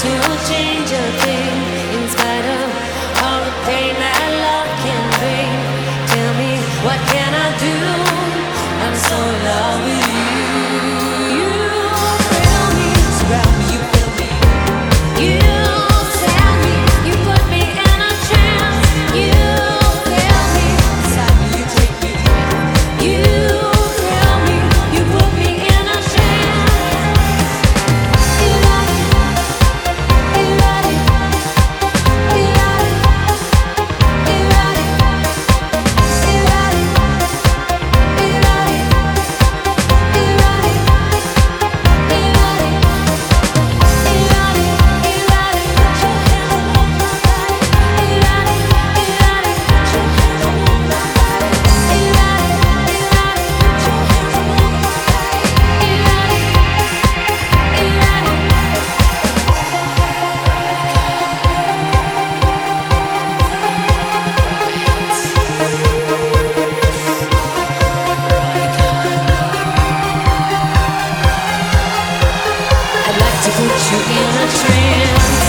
to change a thing. To put you in a trance.